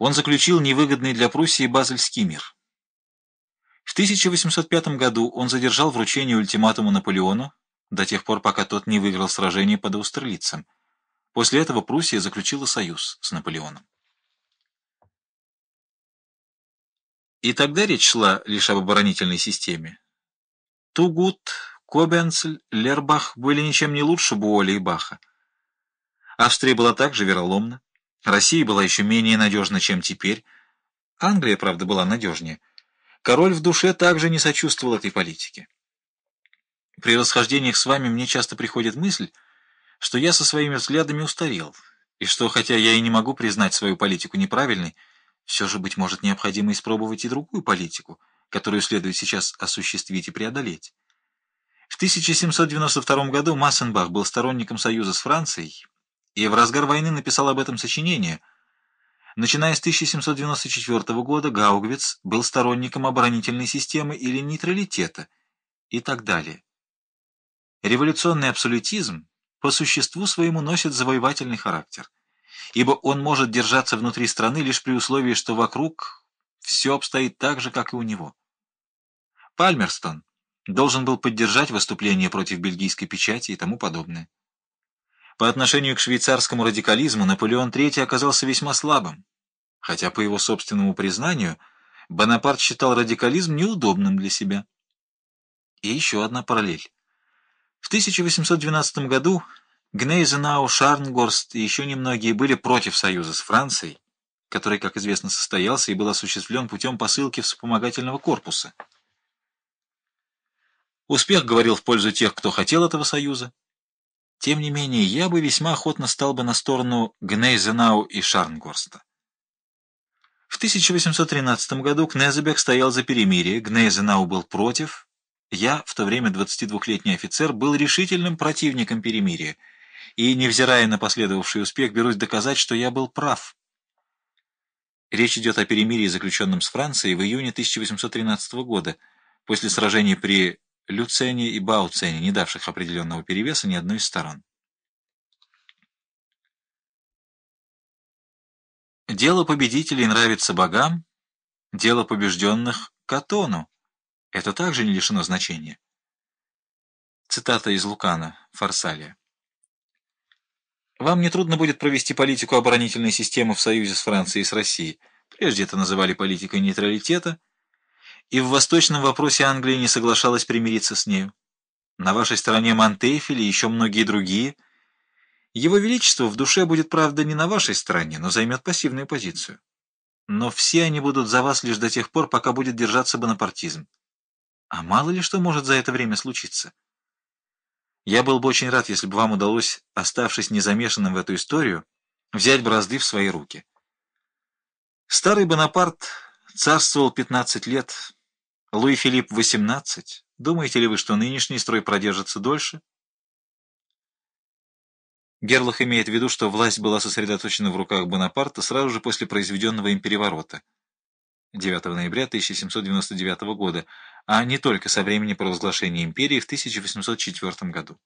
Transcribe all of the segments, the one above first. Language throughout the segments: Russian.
он заключил невыгодный для Пруссии Базельский мир. В 1805 году он задержал вручение ультиматума Наполеону до тех пор, пока тот не выиграл сражение под Аустерлицем. После этого Пруссия заключила союз с Наполеоном. И тогда речь шла лишь об оборонительной системе. Тугут, Кобенцель, Лербах были ничем не лучше Буоля и Баха. Австрия была также вероломна. Россия была еще менее надежна, чем теперь. Англия, правда, была надежнее. Король в душе также не сочувствовал этой политике. При расхождениях с вами мне часто приходит мысль, что я со своими взглядами устарел, и что, хотя я и не могу признать свою политику неправильной, все же, быть может, необходимо испробовать и другую политику, которую следует сейчас осуществить и преодолеть. В 1792 году Массенбах был сторонником союза с Францией и в разгар войны написал об этом сочинение. Начиная с 1794 года Гаугвиц был сторонником оборонительной системы или нейтралитета и так далее. Революционный абсолютизм по существу своему носит завоевательный характер, ибо он может держаться внутри страны лишь при условии, что вокруг все обстоит так же, как и у него. Пальмерстон должен был поддержать выступление против бельгийской печати и тому подобное. По отношению к швейцарскому радикализму Наполеон III оказался весьма слабым, хотя, по его собственному признанию, Бонапарт считал радикализм неудобным для себя. И еще одна параллель. В 1812 году Гнейзенау, Шарнгорст и еще немногие были против союза с Францией, который, как известно, состоялся и был осуществлен путем посылки вспомогательного корпуса. Успех говорил в пользу тех, кто хотел этого союза, тем не менее, я бы весьма охотно стал бы на сторону Гнейзенау и Шарнгорста. В 1813 году Кнезебек стоял за перемирие, Гнейзенау был против. Я, в то время 22-летний офицер, был решительным противником перемирия, и, невзирая на последовавший успех, берусь доказать, что я был прав. Речь идет о перемирии, заключенном с Францией в июне 1813 года, после сражений при Люцене и Бауцене, не давших определенного перевеса ни одной из сторон. Дело победителей нравится богам, дело побежденных — Катону. Это также не лишено значения. Цитата из Лукана, Фарсалия. Вам не трудно будет провести политику оборонительной системы в союзе с Францией и с Россией. Прежде это называли политикой нейтралитета — и в восточном вопросе Англия не соглашалась примириться с нею. На вашей стороне Монтефель и еще многие другие. Его Величество в душе будет, правда, не на вашей стороне, но займет пассивную позицию. Но все они будут за вас лишь до тех пор, пока будет держаться бонапартизм. А мало ли что может за это время случиться. Я был бы очень рад, если бы вам удалось, оставшись незамешанным в эту историю, взять бразды в свои руки. Старый Бонапарт царствовал 15 лет, Луи Филипп 18. Думаете ли вы, что нынешний строй продержится дольше? Герлах имеет в виду, что власть была сосредоточена в руках Бонапарта сразу же после произведенного им переворота 9 ноября 1799 года, а не только со времени провозглашения империи в 1804 году.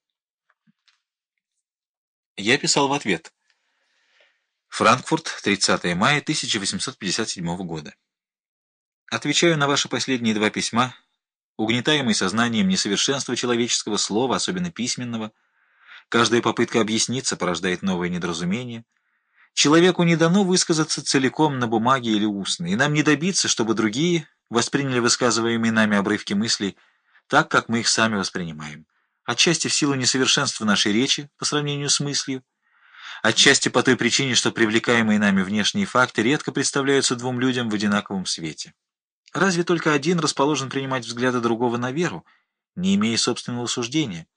Я писал в ответ. Франкфурт, 30 мая 1857 года. Отвечаю на ваши последние два письма, угнетаемый сознанием несовершенства человеческого слова, особенно письменного. Каждая попытка объясниться порождает новое недоразумение. Человеку не дано высказаться целиком на бумаге или устно, и нам не добиться, чтобы другие восприняли высказываемые нами обрывки мыслей так, как мы их сами воспринимаем. Отчасти в силу несовершенства нашей речи по сравнению с мыслью, отчасти по той причине, что привлекаемые нами внешние факты редко представляются двум людям в одинаковом свете. Разве только один расположен принимать взгляды другого на веру, не имея собственного суждения?